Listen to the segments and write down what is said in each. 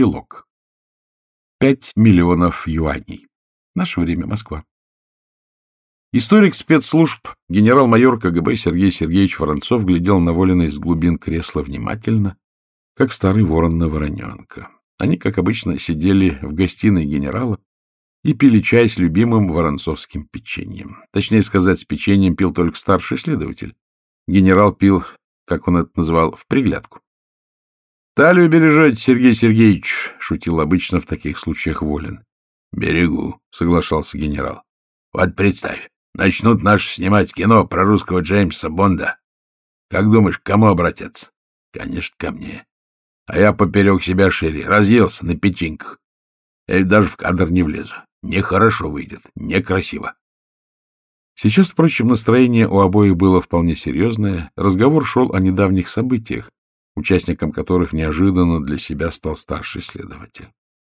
Эпилог. Пять миллионов юаней. Наше время, Москва. Историк спецслужб, генерал-майор КГБ Сергей Сергеевич Воронцов глядел на Волина из глубин кресла внимательно, как старый ворон на вороненка. Они, как обычно, сидели в гостиной генерала и пили чай с любимым воронцовским печеньем. Точнее сказать, с печеньем пил только старший следователь. Генерал пил, как он это называл, в приглядку. — Талию бережете, Сергей Сергеевич, — шутил обычно в таких случаях Волин. — Берегу, — соглашался генерал. — Вот представь, начнут наши снимать кино про русского Джеймса Бонда. Как думаешь, к кому обратятся? Конечно, ко мне. А я поперек себя шире, разъелся на печеньках. Я даже в кадр не влезу. Нехорошо выйдет, некрасиво. Сейчас, впрочем, настроение у обоих было вполне серьезное. Разговор шел о недавних событиях, участником которых неожиданно для себя стал старший следователь.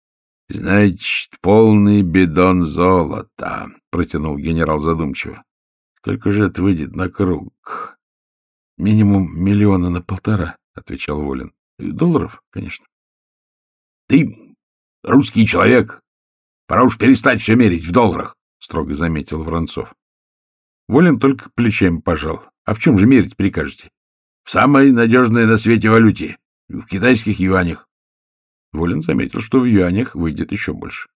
— Значит, полный бидон золота, — протянул генерал задумчиво. — Сколько же это выйдет на круг? — Минимум миллиона на полтора, — отвечал Волин. — Долларов, конечно. — Ты русский человек. Пора уж перестать все мерить в долларах, — строго заметил Воронцов. Волин только плечами пожал. — А в чем же мерить прикажете? В самой надежной на свете валюте, в китайских юанях. Волин заметил, что в юанях выйдет еще больше.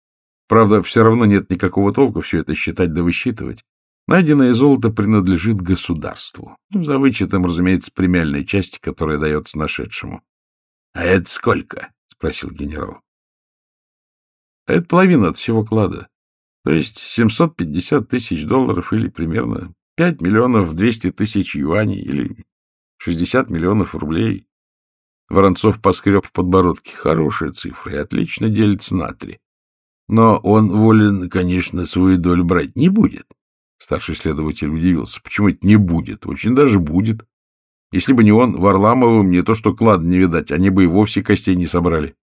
Правда, все равно нет никакого толка все это считать да высчитывать. Найденное золото принадлежит государству. За вычетом, разумеется, премиальной части, которая дается нашедшему. — А это сколько? — спросил генерал. — это половина от всего клада. То есть 750 тысяч долларов или примерно 5 миллионов 200 тысяч юаней или 60 миллионов рублей. Воронцов поскреб в подбородке. Хорошая цифра и отлично делится на три. Но он волен, конечно, свою долю брать не будет. Старший следователь удивился. Почему это не будет? Очень даже будет. Если бы не он, Варламовым не то что клад не видать, они бы и вовсе костей не собрали.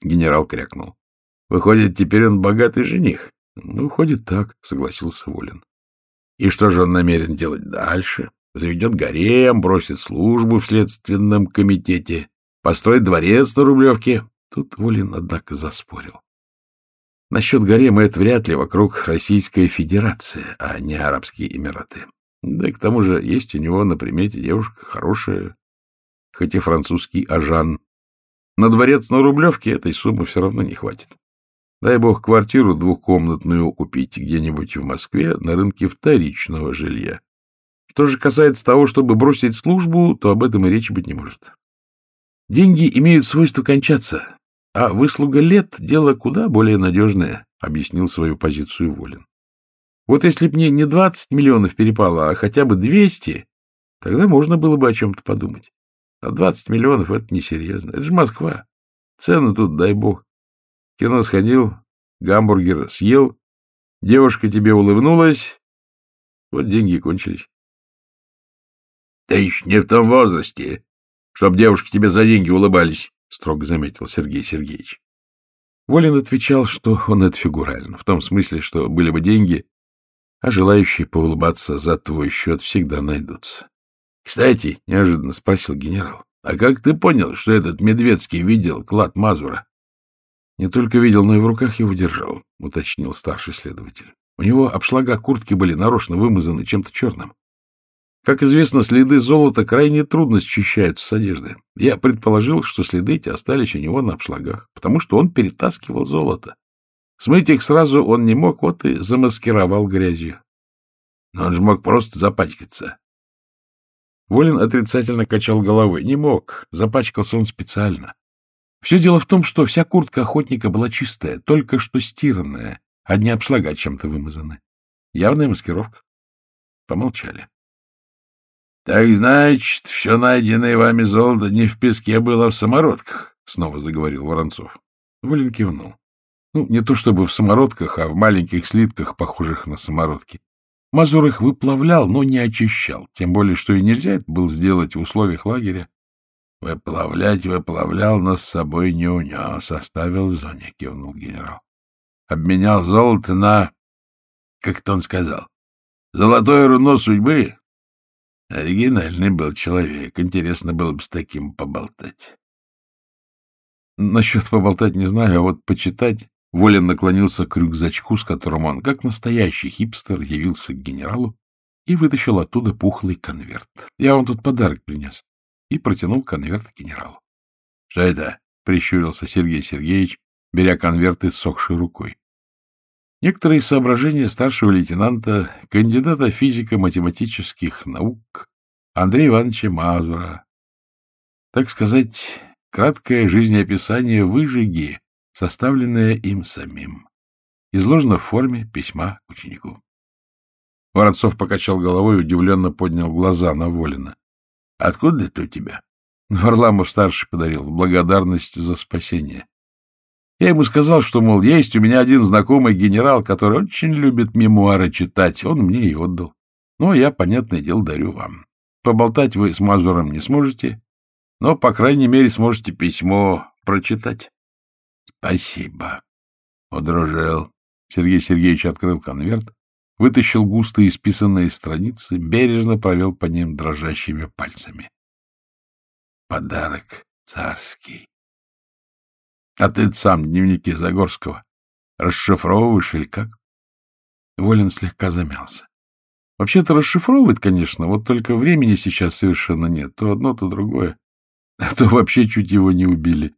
Генерал крякнул. Выходит, теперь он богатый жених. Ну, выходит так, согласился Волин. И что же он намерен делать дальше? Заведет гарем, бросит службу в следственном комитете, построит дворец на Рублевке. Тут Волин, однако, заспорил. Насчет гарема это вряд ли вокруг Российская Федерация, а не Арабские Эмираты. Да и к тому же есть у него на примете девушка хорошая, хоть и французский ажан. На дворец на Рублевке этой суммы все равно не хватит. Дай бог квартиру двухкомнатную купить где-нибудь в Москве на рынке вторичного жилья. Что же касается того, чтобы бросить службу, то об этом и речи быть не может. Деньги имеют свойство кончаться, а выслуга лет — дело куда более надежное, — объяснил свою позицию Волин. Вот если б мне не 20 миллионов перепало, а хотя бы 200, тогда можно было бы о чем-то подумать. А 20 миллионов — это несерьезно. Это же Москва. Цены тут, дай бог. Кино сходил, гамбургер съел, девушка тебе улыбнулась, вот деньги кончились. — Ты еще не в том возрасте, чтоб девушки тебе за деньги улыбались, — строго заметил Сергей Сергеевич. Волин отвечал, что он это фигурально, в том смысле, что были бы деньги, а желающие поулыбаться за твой счет всегда найдутся. — Кстати, — неожиданно спросил генерал, — а как ты понял, что этот Медведский видел клад Мазура? — Не только видел, но и в руках его держал, — уточнил старший следователь. У него обшлага куртки были нарочно вымазаны чем-то черным. Как известно, следы золота крайне трудно счищаются с одежды. Я предположил, что следы эти остались у него на обшлагах, потому что он перетаскивал золото. Смыть их сразу он не мог, вот и замаскировал грязью. Но он же мог просто запачкаться. Волин отрицательно качал головой. Не мог, запачкался он специально. Все дело в том, что вся куртка охотника была чистая, только что стиранная, одни обшлага чем-то вымазаны. Явная маскировка. Помолчали. — Так, значит, все найденное вами золото не в песке было, а в самородках, — снова заговорил Воронцов. Волин кивнул. Ну, не то чтобы в самородках, а в маленьких слитках, похожих на самородки. Мазур их выплавлял, но не очищал, тем более, что и нельзя это было сделать в условиях лагеря. Выплавлять выплавлял, но с собой не унес, оставил в зоне, — кивнул генерал. Обменял золото на... Как-то он сказал. Золотое руно судьбы Оригинальный был человек. Интересно было бы с таким поболтать. Насчет поболтать не знаю, а вот почитать... Волин наклонился к рюкзачку, с которым он, как настоящий хипстер, явился к генералу и вытащил оттуда пухлый конверт. Я вам тут подарок принес. И протянул конверт генералу. — Что это? — прищурился Сергей Сергеевич, беря конверт иссохшей рукой. Некоторые соображения старшего лейтенанта, кандидата физико-математических наук Андрея Ивановича Мазура. Так сказать, краткое жизнеописание выжиги, составленное им самим. Изложено в форме письма ученику. Воронцов покачал головой и удивленно поднял глаза на Волина. — Откуда это у тебя? Варламов-старший подарил благодарность за спасение. Я ему сказал, что, мол, есть у меня один знакомый генерал, который очень любит мемуары читать. Он мне и отдал. Ну, я, понятное дело, дарю вам. Поболтать вы с Мазуром не сможете, но, по крайней мере, сможете письмо прочитать. — Спасибо. Удружил. Сергей Сергеевич открыл конверт, вытащил густо исписанные страницы, бережно провел по ним дрожащими пальцами. Подарок царский. А ты сам дневники Загорского расшифровываешь или как? Волин слегка замялся. Вообще-то расшифровывает, конечно, вот только времени сейчас совершенно нет. То одно, то другое. А то вообще чуть его не убили.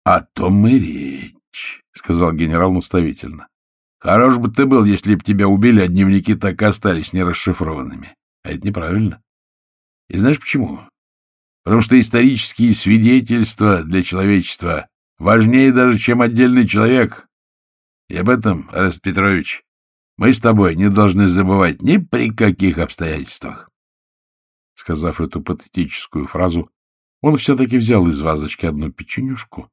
— О том и речь, — сказал генерал наставительно. — Хорош бы ты был, если б тебя убили, а дневники так и остались нерасшифрованными. А это неправильно. И знаешь почему? Потому что исторические свидетельства для человечества важнее даже, чем отдельный человек. И об этом, Арест Петрович, мы с тобой не должны забывать ни при каких обстоятельствах. Сказав эту патетическую фразу, он все-таки взял из вазочки одну печенюшку,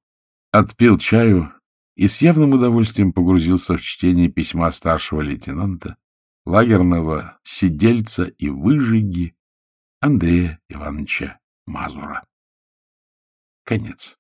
отпил чаю и с явным удовольствием погрузился в чтение письма старшего лейтенанта, лагерного сидельца и выжиги Андрея Ивановича Мазура. Конец.